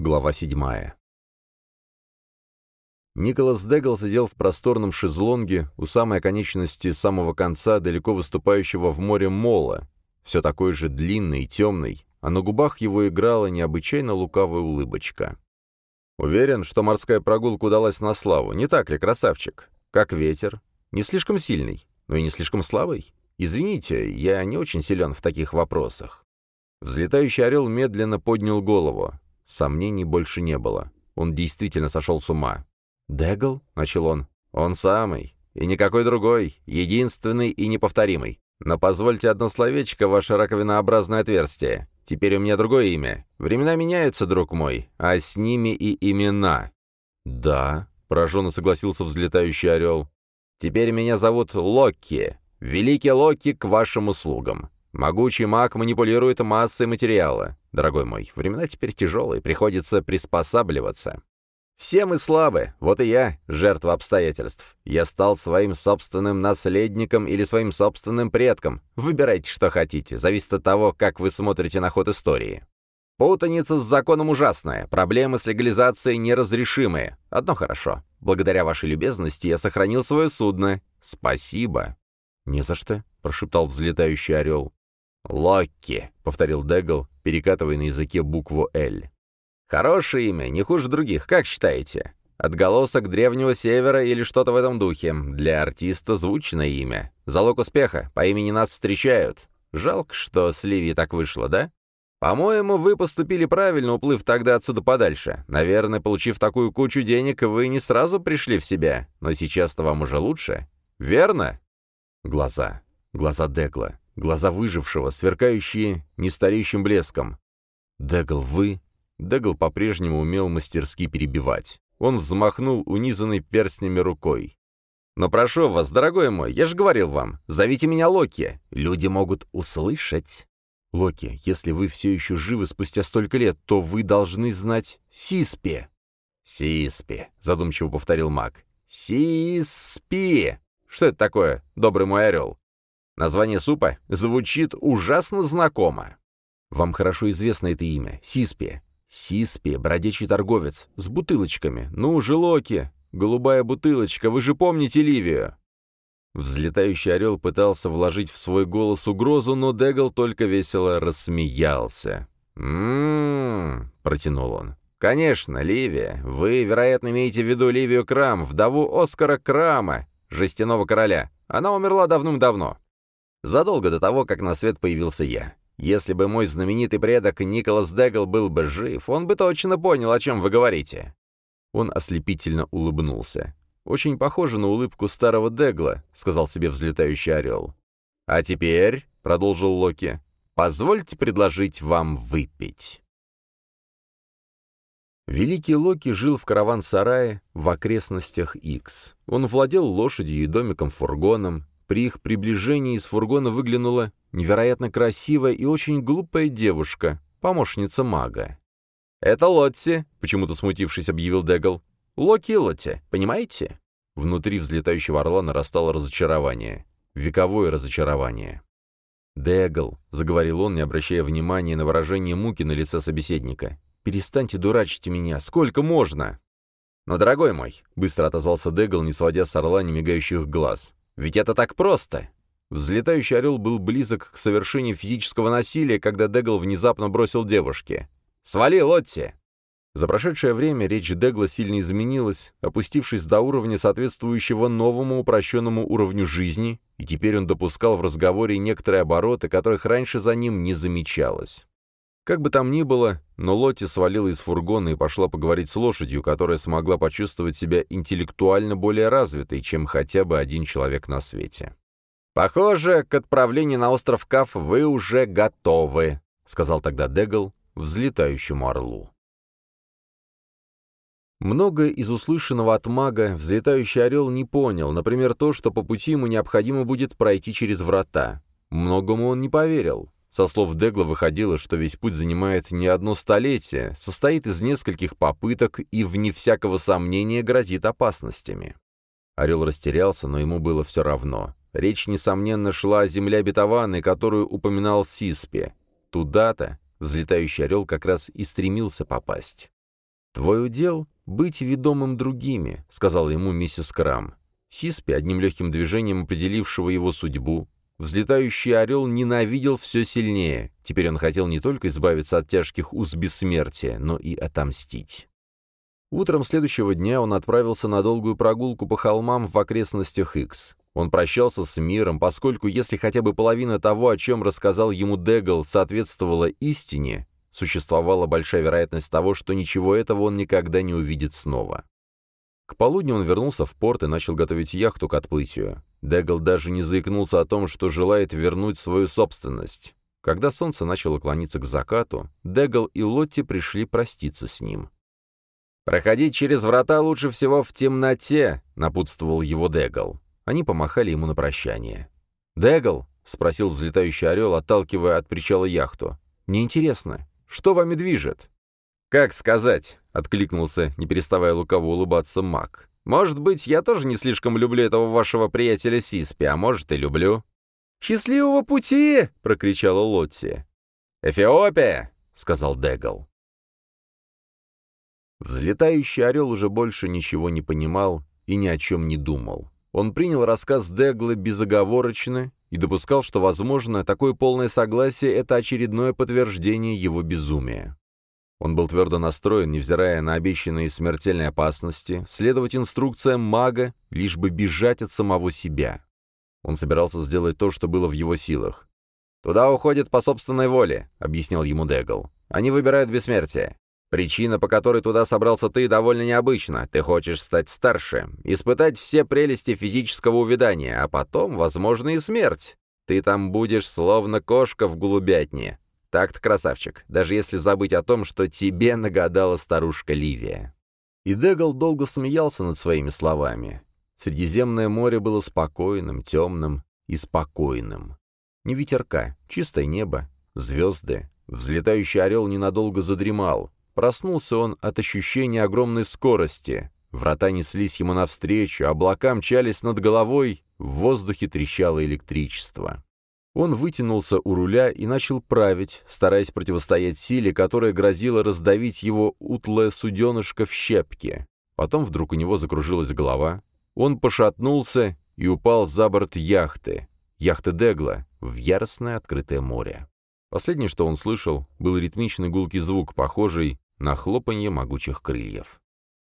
глава 7. Николас Дегл сидел в просторном шезлонге у самой оконечности самого конца далеко выступающего в море мола, все такой же длинный и темный, а на губах его играла необычайно лукавая улыбочка. «Уверен, что морская прогулка удалась на славу, не так ли, красавчик? Как ветер? Не слишком сильный, но и не слишком слабый? Извините, я не очень силен в таких вопросах». Взлетающий орел медленно поднял голову. Сомнений больше не было. Он действительно сошел с ума. «Дегл?» — начал он. «Он самый. И никакой другой. Единственный и неповторимый. Но позвольте одно словечко, ваше раковинообразное отверстие. Теперь у меня другое имя. Времена меняются, друг мой, а с ними и имена». «Да», — пораженно согласился взлетающий орел. «Теперь меня зовут Локки. Великий Локки к вашим услугам. Могучий маг манипулирует массой материала. Дорогой мой, времена теперь тяжелые, приходится приспосабливаться. Все мы слабы, вот и я, жертва обстоятельств. Я стал своим собственным наследником или своим собственным предком. Выбирайте, что хотите, зависит от того, как вы смотрите на ход истории. Путаница с законом ужасная, проблемы с легализацией неразрешимые. Одно хорошо. Благодаря вашей любезности я сохранил свое судно. Спасибо. «Не за что», — прошептал взлетающий орел. «Локки», — повторил Дегл, перекатывая на языке букву «Л». Хорошее имя, не хуже других, как считаете? Отголосок древнего севера или что-то в этом духе. Для артиста звучное имя. Залог успеха. По имени нас встречают. Жалко, что с Ливией так вышло, да? По-моему, вы поступили правильно, уплыв тогда отсюда подальше. Наверное, получив такую кучу денег, вы не сразу пришли в себя. Но сейчас-то вам уже лучше. Верно? Глаза. Глаза Дегла. Глаза выжившего, сверкающие нестареющим блеском. «Дегл, вы Дегл по-прежнему умел мастерски перебивать. Он взмахнул унизанной перстнями рукой. «Но прошу вас, дорогой мой, я же говорил вам, зовите меня Локи. Люди могут услышать». «Локи, если вы все еще живы спустя столько лет, то вы должны знать Сиспи». «Сиспи», — задумчиво повторил маг. «Сиспи! Что это такое, добрый мой орел?» Название супа звучит ужасно знакомо. Вам хорошо известно это имя, Сиспи. Сиспи, бродячий торговец, с бутылочками. Ну же, Локи, голубая бутылочка, вы же помните Ливию?» Взлетающий орел пытался вложить в свой голос угрозу, но Дегл только весело рассмеялся. «М-м-м», протянул он. «Конечно, Ливия. Вы, вероятно, имеете в виду Ливию Крам, вдову Оскара Крама, жестяного короля. Она умерла давным-давно. Задолго до того, как на свет появился я. Если бы мой знаменитый предок Николас Дегл был бы жив, он бы точно понял, о чем вы говорите». Он ослепительно улыбнулся. «Очень похоже на улыбку старого Дегла», — сказал себе взлетающий орел. «А теперь», — продолжил Локи, — «позвольте предложить вам выпить». Великий Локи жил в караван-сарае в окрестностях Икс. Он владел лошадью и домиком-фургоном, при их приближении из фургона выглянула невероятно красивая и очень глупая девушка, помощница мага. «Это Лотти», — почему-то смутившись, объявил Дегл. «Локи Лотти, понимаете?» Внутри взлетающего орла нарастало разочарование. Вековое разочарование. «Дегл», — заговорил он, не обращая внимания на выражение муки на лице собеседника, — «перестаньте дурачить меня. Сколько можно?» «Но, дорогой мой», — быстро отозвался Дегл, не сводя с орла немигающих глаз, ведь это так просто. Взлетающий орел был близок к совершению физического насилия, когда Дегл внезапно бросил девушке. «Свали, Лотти!» За прошедшее время речь Дегла сильно изменилась, опустившись до уровня, соответствующего новому упрощенному уровню жизни, и теперь он допускал в разговоре некоторые обороты, которых раньше за ним не замечалось. Как бы там ни было, но Лотти свалила из фургона и пошла поговорить с лошадью, которая смогла почувствовать себя интеллектуально более развитой, чем хотя бы один человек на свете. «Похоже, к отправлению на остров Каф вы уже готовы», — сказал тогда Дегл взлетающему орлу. Многое из услышанного от мага взлетающий орел не понял, например, то, что по пути ему необходимо будет пройти через врата. Многому он не поверил. Со слов Дегла выходило, что весь путь занимает не одно столетие, состоит из нескольких попыток и, вне всякого сомнения, грозит опасностями. Орел растерялся, но ему было все равно. Речь, несомненно, шла о земле обетованной, которую упоминал Сиспе. Туда-то взлетающий орел как раз и стремился попасть. «Твой удел — быть ведомым другими», — сказала ему миссис Крам. Сиспи, одним легким движением определившего его судьбу, взлетающий орел ненавидел все сильнее. Теперь он хотел не только избавиться от тяжких уз бессмертия, но и отомстить. Утром следующего дня он отправился на долгую прогулку по холмам в окрестностях Икс. Он прощался с миром, поскольку если хотя бы половина того, о чем рассказал ему Дегл, соответствовала истине, существовала большая вероятность того, что ничего этого он никогда не увидит снова. К полудню он вернулся в порт и начал готовить яхту к отплытию. Дегл даже не заикнулся о том, что желает вернуть свою собственность. Когда солнце начало клониться к закату, Дегл и Лотти пришли проститься с ним. «Проходить через врата лучше всего в темноте», — напутствовал его Дегл. Они помахали ему на прощание. «Дегл?» — спросил взлетающий орел, отталкивая от причала яхту. «Мне интересно, что вами движет?» «Как сказать?» — откликнулся, не переставая лукаво улыбаться Мак. «Может быть, я тоже не слишком люблю этого вашего приятеля Сиспи, а может и люблю». «Счастливого пути!» — прокричала Лотти. «Эфиопия!» — сказал Дегл. Взлетающий орел уже больше ничего не понимал и ни о чем не думал. Он принял рассказ Дегла безоговорочно и допускал, что, возможно, такое полное согласие — это очередное подтверждение его безумия. Он был твердо настроен, невзирая на обещанные смертельные опасности, следовать инструкциям мага, лишь бы бежать от самого себя. Он собирался сделать то, что было в его силах. «Туда уходят по собственной воле», — объяснял ему Дегл. «Они выбирают бессмертие. Причина, по которой туда собрался ты, довольно необычна. Ты хочешь стать старше, испытать все прелести физического увядания, а потом, возможно, и смерть. Ты там будешь словно кошка в голубятне. Так-то красавчик, даже если забыть о том, что тебе нагадала старушка Ливия». И Дегал долго смеялся над своими словами. Средиземное море было спокойным, темным и спокойным. Ни ветерка, чистое небо, звезды. Взлетающий орел ненадолго задремал. Проснулся он от ощущения огромной скорости. Врата неслись ему навстречу, облака мчались над головой, в воздухе трещало электричество. Он вытянулся у руля и начал править, стараясь противостоять силе, которая грозила раздавить его утлое суденышко в щепки. Потом вдруг у него закружилась голова. Он пошатнулся и упал за борт яхты. Яхта Дегла в яростное открытое море. Последнее, что он слышал, был ритмичный гулкий звук, похожий на хлопанье могучих крыльев.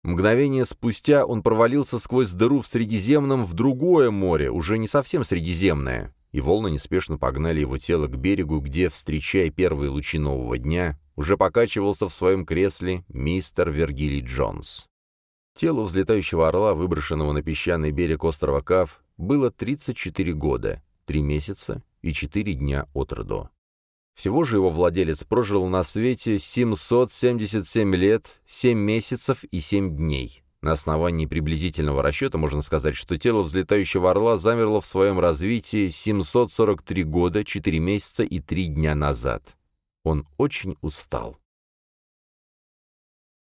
Мгновение спустя он провалился сквозь дыру в Средиземном в другое море, уже не совсем Средиземное, и волны неспешно погнали его тело к берегу, где, встречая первые лучи нового дня, уже покачивался в своем кресле мистер Вергилий Джонс. Телу взлетающего орла, выброшенного на песчаный берег острова Кав, было 34 года, 3 месяца и 4 дня от роду. Всего же его владелец прожил на свете 777 лет, 7 месяцев и 7 дней. На основании приблизительного расчета можно сказать, что тело взлетающего орла замерло в своем развитии 743 года, 4 месяца и 3 дня назад. Он очень устал.